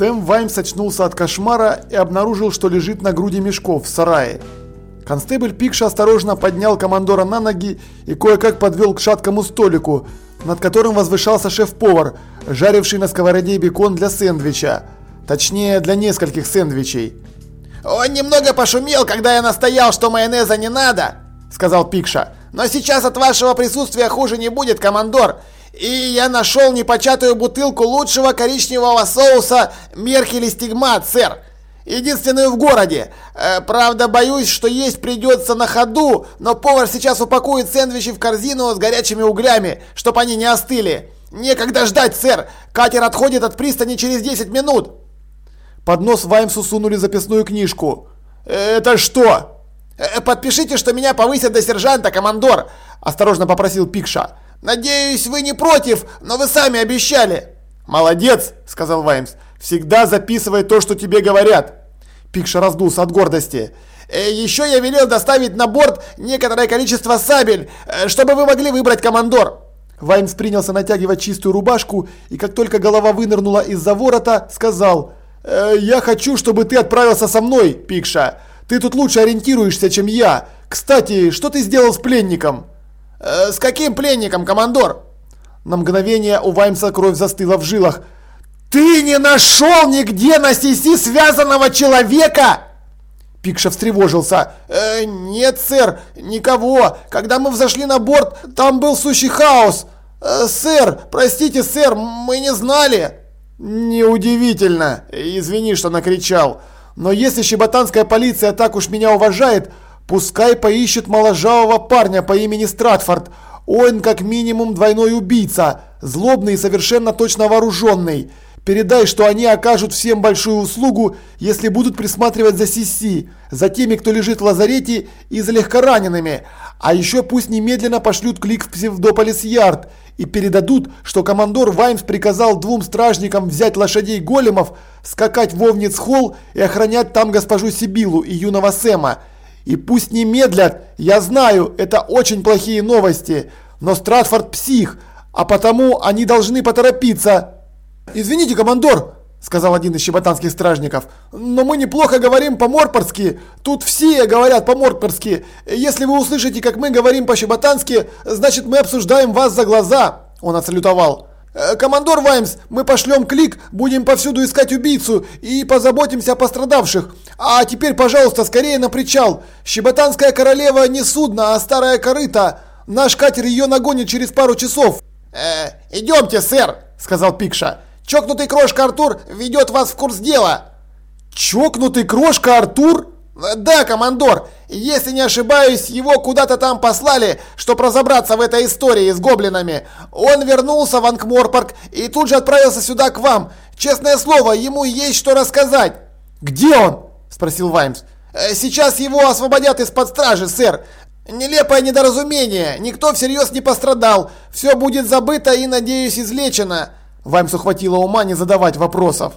Сэм Ваймс очнулся от кошмара и обнаружил, что лежит на груди мешков в сарае. Констебль Пикша осторожно поднял командора на ноги и кое-как подвел к шаткому столику, над которым возвышался шеф-повар, жаривший на сковороде бекон для сэндвича. Точнее, для нескольких сэндвичей. «Он немного пошумел, когда я настоял, что майонеза не надо», — сказал Пикша. «Но сейчас от вашего присутствия хуже не будет, командор. И я нашел непочатую бутылку лучшего коричневого соуса Мерхели Стигмат, сэр. Единственную в городе. Э, правда, боюсь, что есть придется на ходу, но повар сейчас упакует сэндвичи в корзину с горячими углями, чтобы они не остыли. Некогда ждать, сэр. Катер отходит от пристани через 10 минут. Под нос Ваймсу сунули записную книжку. «Это что?» «Э, «Подпишите, что меня повысят до сержанта, командор!» – осторожно попросил Пикша. «Надеюсь, вы не против, но вы сами обещали!» «Молодец!» – сказал Ваймс. «Всегда записывай то, что тебе говорят!» Пикша раздулся от гордости. «Э, «Еще я велел доставить на борт некоторое количество сабель, э, чтобы вы могли выбрать командор!» Ваймс принялся натягивать чистую рубашку и как только голова вынырнула из-за ворота, сказал э, «Я хочу, чтобы ты отправился со мной, Пикша. Ты тут лучше ориентируешься, чем я. Кстати, что ты сделал с пленником?» «Э, «С каким пленником, командор?» На мгновение у Ваймса кровь застыла в жилах. «Ты не нашел нигде на Сиси связанного человека?» Пикша встревожился. «Э, «Нет, сэр, никого. Когда мы взошли на борт, там был сущий хаос. Э, сэр, простите, сэр, мы не знали». «Неудивительно. Извини, что накричал. Но если щеботанская полиция так уж меня уважает, пускай поищет моложавого парня по имени Стратфорд. Он как минимум двойной убийца, злобный и совершенно точно вооруженный. Передай, что они окажут всем большую услугу, если будут присматривать за Сиси, за теми, кто лежит в лазарете и за легкоранеными. А еще пусть немедленно пошлют клик в Псевдополис-Ярд и передадут, что командор Ваймс приказал двум стражникам взять лошадей големов, скакать в Овниц-Холл и охранять там госпожу Сибилу и юного Сэма. И пусть не медлят, я знаю, это очень плохие новости, но Стратфорд псих, а потому они должны поторопиться. «Извините, командор!» – сказал один из щеботанских стражников. «Но мы неплохо говорим по-морпорски. Тут все говорят по-морпорски. Если вы услышите, как мы говорим по-щеботански, значит мы обсуждаем вас за глаза!» Он отсалютовал. «Э, «Командор Ваймс, мы пошлем клик, будем повсюду искать убийцу и позаботимся о пострадавших. А теперь, пожалуйста, скорее на причал. Щеботанская королева не судно, а старая корыта. Наш катер ее нагонит через пару часов». «Э, идемте, сэр», – сказал Пикша. Чокнутый крошка Артур ведет вас в курс дела!» «Чокнутый крошка Артур?» «Да, командор. Если не ошибаюсь, его куда-то там послали, чтобы разобраться в этой истории с гоблинами. Он вернулся в Анкморпорг и тут же отправился сюда к вам. Честное слово, ему есть что рассказать». «Где он?» – спросил Ваймс. «Э, «Сейчас его освободят из-под стражи, сэр. Нелепое недоразумение. Никто всерьез не пострадал. Все будет забыто и, надеюсь, излечено». Ваймсу хватило ума не задавать вопросов.